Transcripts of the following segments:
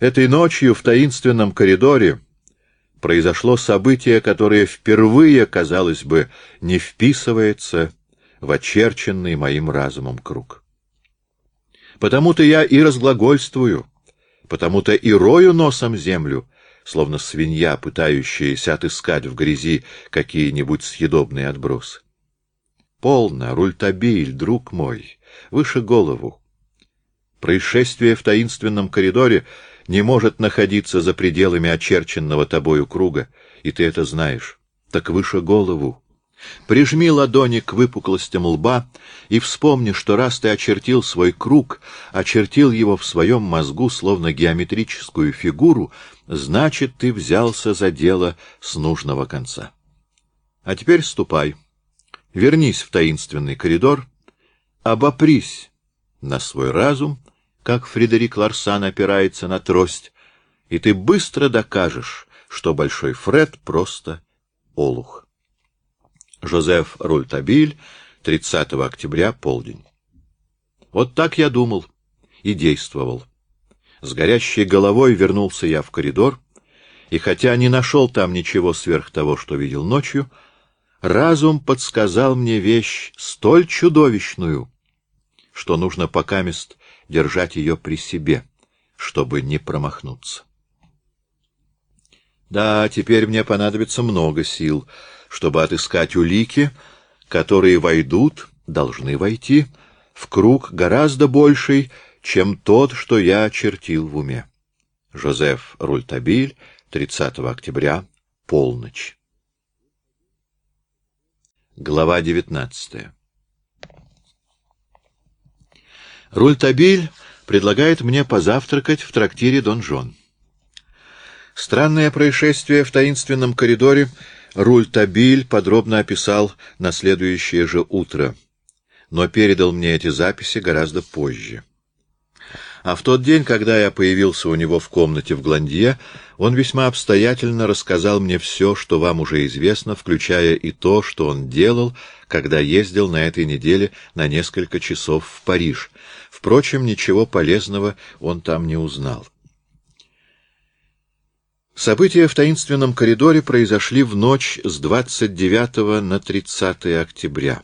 Этой ночью в таинственном коридоре произошло событие, которое впервые, казалось бы, не вписывается в очерченный моим разумом круг. Потому-то я и разглагольствую, потому-то и рою носом землю, словно свинья, пытающаяся отыскать в грязи какие-нибудь съедобные отбросы. Полно, рультабиль, друг мой, выше голову. Происшествие в таинственном коридоре не может находиться за пределами очерченного тобою круга, и ты это знаешь. Так выше голову. Прижми ладони к выпуклостям лба и вспомни, что раз ты очертил свой круг, очертил его в своем мозгу словно геометрическую фигуру, значит, ты взялся за дело с нужного конца. А теперь ступай. Вернись в таинственный коридор, обопрись на свой разум, как Фредерик Ларсан опирается на трость, и ты быстро докажешь, что Большой Фред просто олух. Жозеф Рультабиль, 30 октября, полдень. Вот так я думал и действовал. С горящей головой вернулся я в коридор, и хотя не нашел там ничего сверх того, что видел ночью, разум подсказал мне вещь столь чудовищную, что нужно покамест держать ее при себе, чтобы не промахнуться. Да, теперь мне понадобится много сил, чтобы отыскать улики, которые войдут, должны войти, в круг гораздо больший, чем тот, что я очертил в уме. Жозеф Рультабиль, 30 октября, полночь. Глава 19 Рультабиль предлагает мне позавтракать в трактире Дон Жон. Странное происшествие в таинственном коридоре Рультабиль подробно описал на следующее же утро, но передал мне эти записи гораздо позже. А в тот день, когда я появился у него в комнате в Гландье, он весьма обстоятельно рассказал мне все, что вам уже известно, включая и то, что он делал, когда ездил на этой неделе на несколько часов в Париж. Впрочем, ничего полезного он там не узнал. События в таинственном коридоре произошли в ночь с 29 на 30 октября,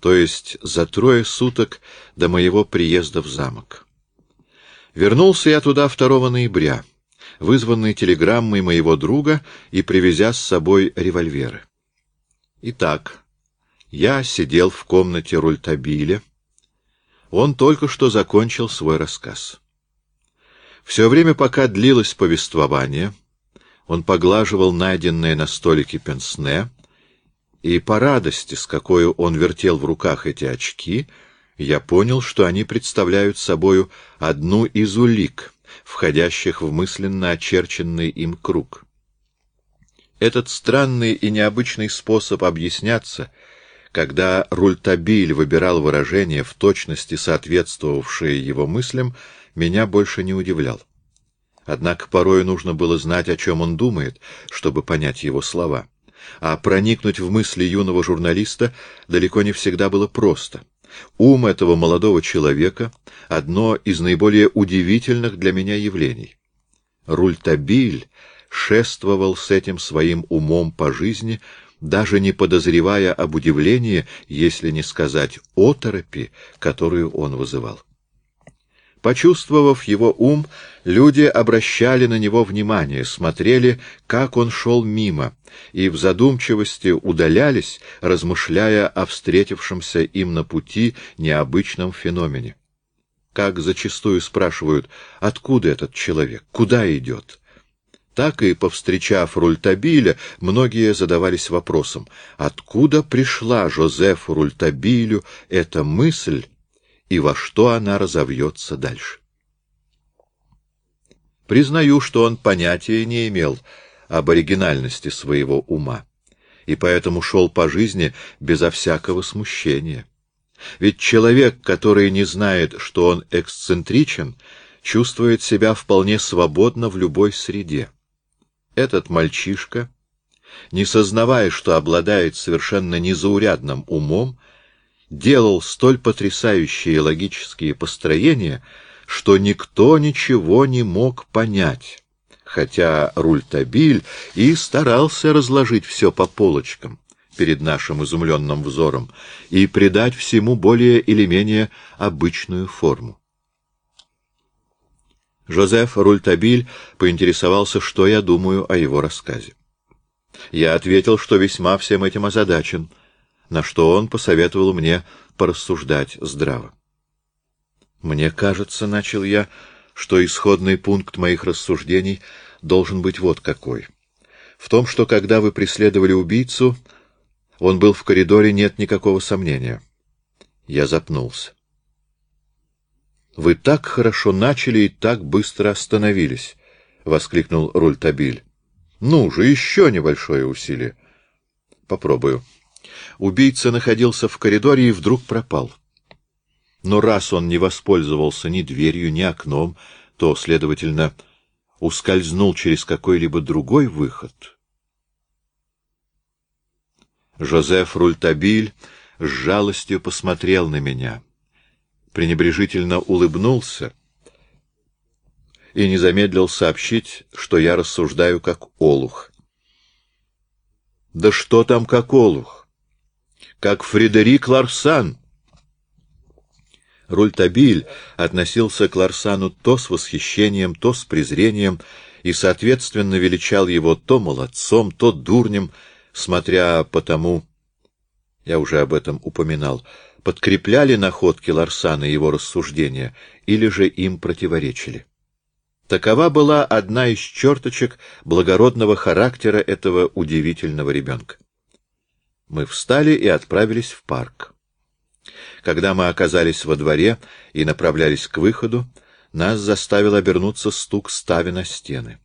то есть за трое суток до моего приезда в замок. Вернулся я туда 2 ноября, вызванный телеграммой моего друга и привезя с собой револьверы. Итак, я сидел в комнате Рультабиля. Он только что закончил свой рассказ. Все время, пока длилось повествование, он поглаживал найденное на столике пенсне, и по радости, с какой он вертел в руках эти очки, — я понял, что они представляют собою одну из улик, входящих в мысленно очерченный им круг. Этот странный и необычный способ объясняться, когда Рультабиль выбирал выражения, в точности соответствовавшие его мыслям, меня больше не удивлял. Однако порою нужно было знать, о чем он думает, чтобы понять его слова. А проникнуть в мысли юного журналиста далеко не всегда было просто — Ум этого молодого человека — одно из наиболее удивительных для меня явлений. Рультабиль шествовал с этим своим умом по жизни, даже не подозревая об удивлении, если не сказать оторопи, которую он вызывал. Почувствовав его ум, люди обращали на него внимание, смотрели, как он шел мимо, и в задумчивости удалялись, размышляя о встретившемся им на пути необычном феномене. Как зачастую спрашивают, откуда этот человек, куда идет? Так и, повстречав Рультабиля, многие задавались вопросом, откуда пришла Жозефу Рультабилю эта мысль, и во что она разовьется дальше. Признаю, что он понятия не имел об оригинальности своего ума, и поэтому шел по жизни безо всякого смущения. Ведь человек, который не знает, что он эксцентричен, чувствует себя вполне свободно в любой среде. Этот мальчишка, не сознавая, что обладает совершенно незаурядным умом, делал столь потрясающие логические построения, что никто ничего не мог понять, хотя Рультабиль и старался разложить все по полочкам перед нашим изумленным взором и придать всему более или менее обычную форму. Жозеф Рультабиль поинтересовался, что я думаю о его рассказе. Я ответил, что весьма всем этим озадачен, на что он посоветовал мне порассуждать здраво. Мне кажется, — начал я, — что исходный пункт моих рассуждений должен быть вот какой. В том, что когда вы преследовали убийцу, он был в коридоре, нет никакого сомнения. Я запнулся. «Вы так хорошо начали и так быстро остановились!» — воскликнул Рультабиль. «Ну же, еще небольшое усилие!» «Попробую». Убийца находился в коридоре и вдруг пропал. Но раз он не воспользовался ни дверью, ни окном, то, следовательно, ускользнул через какой-либо другой выход. Жозеф Рультабиль с жалостью посмотрел на меня, пренебрежительно улыбнулся и не замедлил сообщить, что я рассуждаю как олух. Да что там как олух? Как Фредерик Ларсан! Рультабиль относился к Ларсану то с восхищением, то с презрением и, соответственно, величал его то молодцом, то дурнем, смотря по тому, я уже об этом упоминал, подкрепляли находки Ларсана его рассуждения или же им противоречили. Такова была одна из черточек благородного характера этого удивительного ребенка. Мы встали и отправились в парк. Когда мы оказались во дворе и направлялись к выходу, нас заставил обернуться стук стави на стены.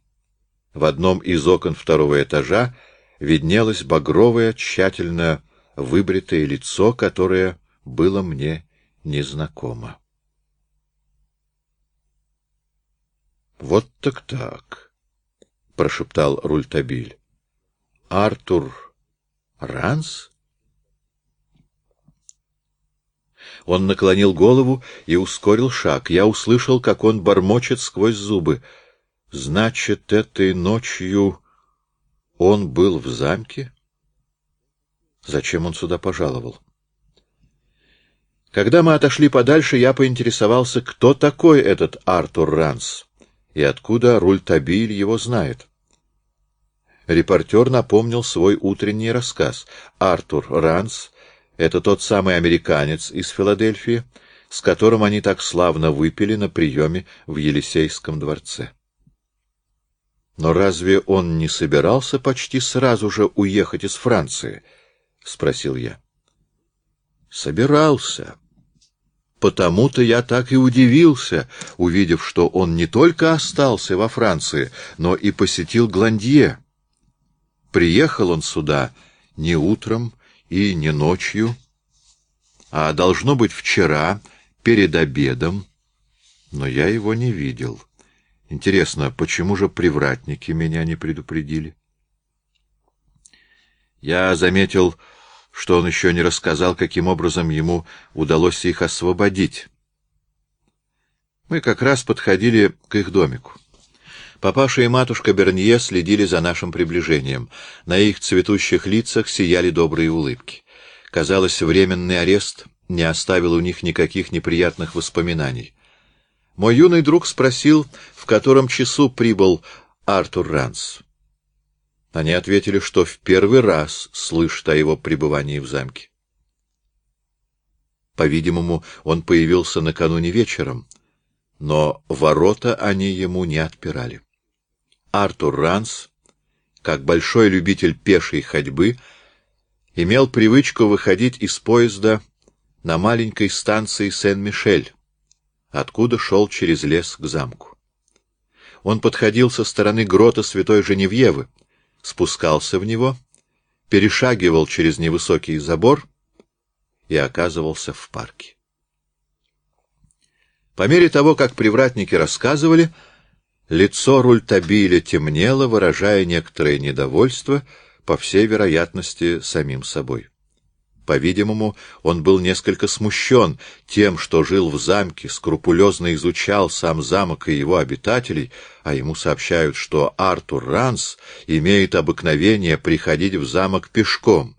В одном из окон второго этажа виднелось багровое, тщательно выбритое лицо, которое было мне незнакомо. «Вот так-так», — прошептал Рультабиль. «Артур Ранс?» Он наклонил голову и ускорил шаг. Я услышал, как он бормочет сквозь зубы. «Значит, этой ночью он был в замке? Зачем он сюда пожаловал?» Когда мы отошли подальше, я поинтересовался, кто такой этот Артур Ранс и откуда Рультабиль его знает. Репортер напомнил свой утренний рассказ. Артур Ранс это тот самый американец из Филадельфии, с которым они так славно выпили на приеме в Елисейском дворце. Но разве он не собирался почти сразу же уехать из Франции? — спросил я. — Собирался. Потому-то я так и удивился, увидев, что он не только остался во Франции, но и посетил Гландье. Приехал он сюда не утром, и не ночью, а должно быть вчера, перед обедом, но я его не видел. Интересно, почему же привратники меня не предупредили? Я заметил, что он еще не рассказал, каким образом ему удалось их освободить. Мы как раз подходили к их домику. Папаша и матушка Бернье следили за нашим приближением. На их цветущих лицах сияли добрые улыбки. Казалось, временный арест не оставил у них никаких неприятных воспоминаний. Мой юный друг спросил, в котором часу прибыл Артур Ранс. Они ответили, что в первый раз слышат о его пребывании в замке. По-видимому, он появился накануне вечером, но ворота они ему не отпирали. Артур Ранс, как большой любитель пешей ходьбы, имел привычку выходить из поезда на маленькой станции Сен-Мишель, откуда шел через лес к замку. Он подходил со стороны грота святой Женевьевы, спускался в него, перешагивал через невысокий забор и оказывался в парке. По мере того, как привратники рассказывали, Лицо Рультабиля темнело, выражая некоторое недовольство, по всей вероятности, самим собой. По-видимому, он был несколько смущен тем, что жил в замке, скрупулезно изучал сам замок и его обитателей, а ему сообщают, что Артур Ранс имеет обыкновение приходить в замок пешком,